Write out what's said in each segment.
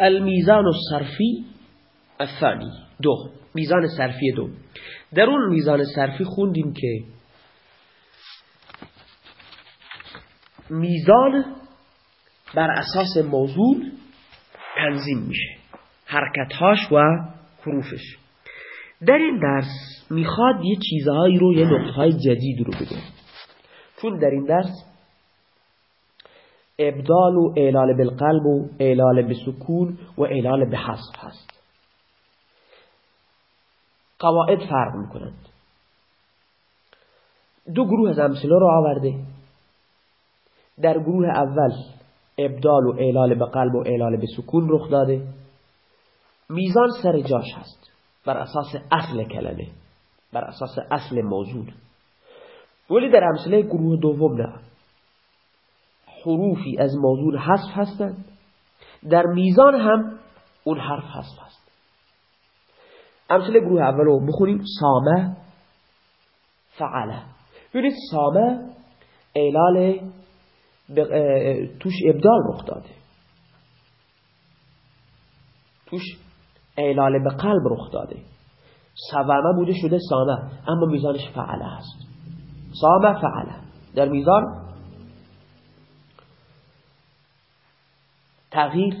المیزان الصرفی الثانی دو. میزان صرفی دو. در اون میزان صرفی خوندیم که میزان بر اساس موضوع تنظیم میشه. حرکتهاش و حروفش. در این درس می‌خواد یه چیزهایی رو یه نقطه جدید رو بگه. چون در این درس ابدال و اعلال بالقلب و اعلال بسکون و اعلال بحصف هست. قواعد فرق می‌کنند. دو گروه از امثله رو آورده. در گروه اول ابدال و اعلال به قلب و اعلال به سکون رخ داده. میزان سر جاش هست. بر اساس اصل کلمه. بر اساس اصل موضوع. ولی در امثله گروه دوم نه. حروفی از موضوع حذف هستند. در میزان هم اون حرف حذف هست. امثله گروه اول رو بخونیم. سامه فعله. ببینید سامه اعلال توش ابدال رخ داده. توش اعلال به قلب رخ داده. سوامه بوده شده سامه اما میزانش فعله هست. سامه فعله. در میزان تغییر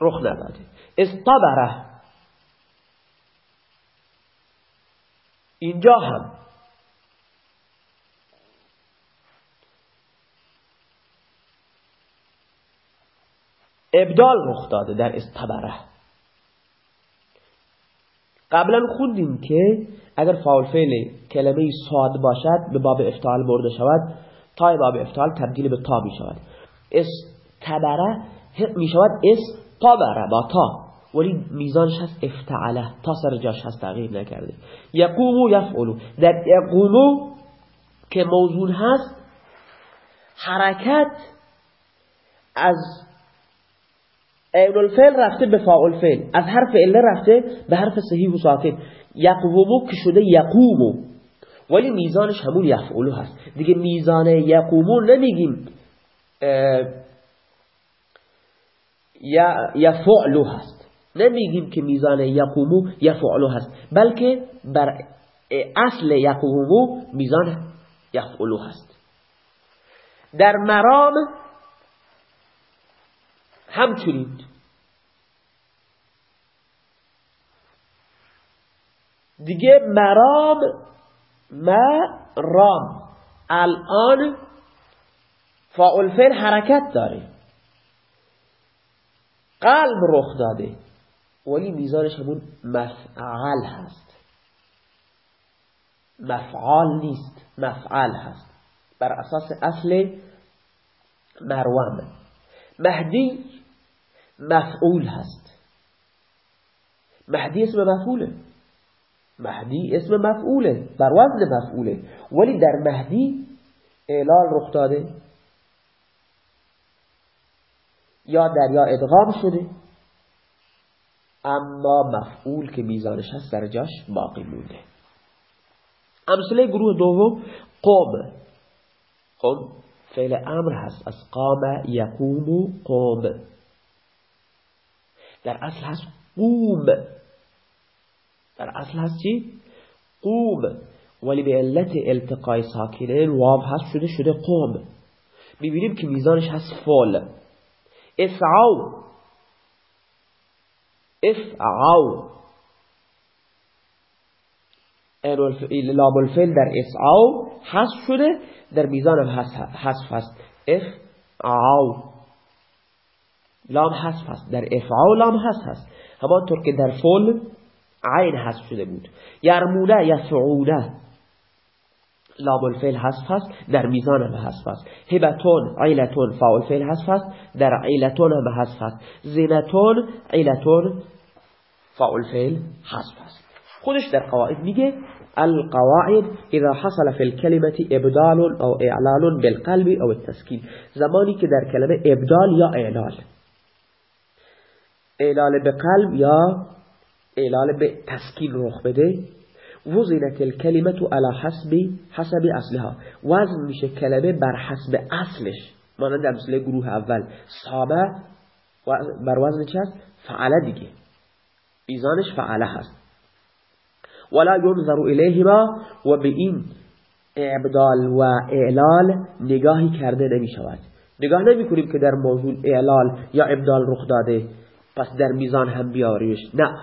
رخ نداده استبره اینجا هم. ابدال رخ داده در استبره قبلا خوندیم که اگر فاول فعل کلمه ساد باشد به باب افتعال برده شود تای باب افتعال تبدیل به تا می شود استبره می شود استبره با تا. ولی میزانش هست افتعله. تا سر جاش هست تغییر نکرده یقومو یفعلو در یقومو که موضوع هست حرکت از اول فعل رفته به فاعل فعل. از حرف اله رفته به حرف صحیح و ساکن یقومو که شده یقومو ولی میزانش همون یفعلو هست. دیگه میزان یقومو نمیگیم یفعلو هست. نمیگیم که میزان یقومو یفعلو هست بلکه بر اصل یقومو میزان یفعلو هست. در مرام همچنین. دیگه مرام مرام. الان فاعل فعل حرکت داره. قلب رخ داده. ولی میزانش همون مفعال هست. مفعال نیست مفعال هست. بر اساس اصل مروام مهدی مفعول هست. مهدی اسم مفعوله. مهدی اسم مفعوله. بر وزن مفعوله. ولی در مهدی اعلال رخ داده. یا در یا ادغام شده اما مفعول که میزانش هست در جاش باقی مونده. امثله گروه دوم قوم. قوم فعل امر هست. از قام یقوم قوم. در اصل هست قوم. در اصل هست چی؟ قوم. ولی به علت التقای ساکنین واو هست شده شده قوم. می‌بینیم که میزانش هست فول افعو افعو لام الفعل در اسعو حذف شده در میزان حذف هست. افعو لام حذف هست. در افعو لام حذف هست. همانطور که در فول عین حذف شده بود. یرمونه یفعونه لام الفعل حذف هست در میزان هم حذف هست. هبتون عیلتون فاول فعل حذف هست در عیلتون هم حذف هست. زینتون عیلتون فاول فعل حذف هست. خودش در قواعد میگه القواعد اذا حصل في الكلمة ابدال او اعلال بالقلب او التسکین. زمانی که در کلمه ابدال یا اعلال. اعلال به قلب یا اعلال به تسکین رخ بده. وزنت الكلمة على حسب حسب اصلها. وزن میشه کلمه بر حسب اصلش. مانند مثل گروه اول. صابه بر وزن چه هست؟ فعله دیگه. میزانش فعله هست. ولا ينظر الیهما و به این ابدال و اعلال نگاهی کرده نمی شود نگاه نمی کنیم که در موضوع اعلال یا ابدال رخ داده پس در میزان هم بیاریمش نه.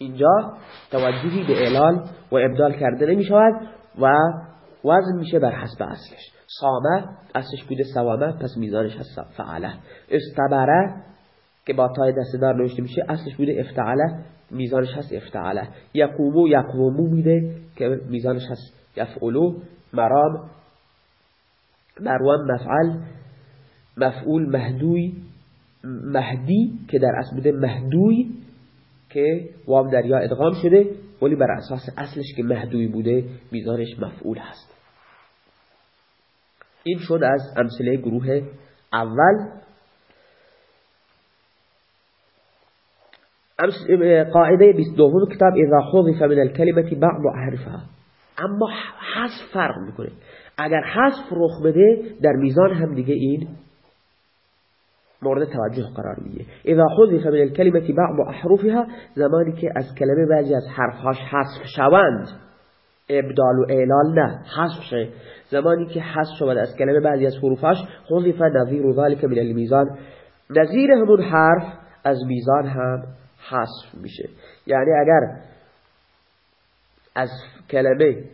اینجا توجهی به اعلال و ابدال کرده نمی شود و وزن میشه بر حسب اصلش. سامه اصلش بوده سوامه پس میزانش هست فعله. استبره که با تای دستدار نوشته میشه اصلش بوده افتعله میزانش هست افتعله. یقومو یقومو میده که میزانش هست یفعلو. مرام مروان مفعل مفعول مهدوی مهدی که در اصل بوده مهدوی. که وام در یا ادغام شده ولی بر اساس اصلش که مهدوی بوده میزانش مفعول هست. این شد از امثله گروه اول. قاعده 22 کتاب اذا حذف من الكلمه بعض احرفها اما حذف فرق می‌کنه. اگر حذف رخ بده در میزان هم دیگه این مورد توجه قرار می‌گیره. اذا حذف من الكلمه بعض احرفها زمانی که از کلمه بعضی از حرفهاش حذف شوند ابدال و اعلال نه حذف شه. زمانی که حذف شود از کلمه بعضی از حروفاش حذف نظیر ذلك من المیزان نظیر همون حرف از میزان هم حذف میشه. یعنی اگر از کلمه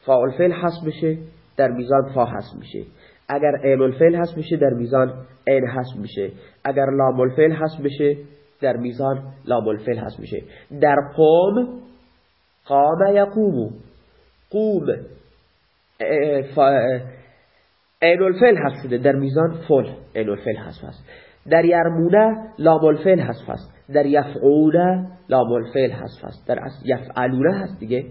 فاعل فعل حذف بشه در میزان فا حذف میشه. اگر عین الفعل حذف بشه در میزان عین حذف میشه. اگر لام الفعل حذف بشه در میزان لام الفعل حذف میشه. در قوم قام یقوم. قوم عین الفعل حذف شده در میزان فل عین الفعل حذف است در یرمونه لام الفعل حذف است در یفعونه لام الفعل حذف است در یفعلونه هست دیگه.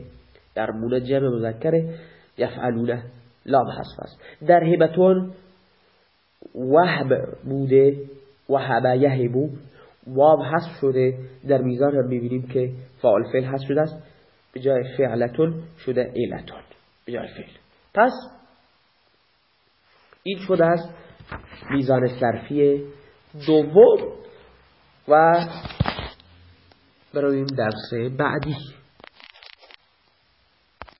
در مونه جمع مذکره. یفعلونه. لام حذف است در هبتون وهب بوده وهب یهبو واب حذف شده. در میزان هم می‌بینیم که فعل فعل حذف شده است. به جای فعلتون شده ایلتون به جای فعل. پس این شده است میزان صرفی دوم و برویم درس بعدی.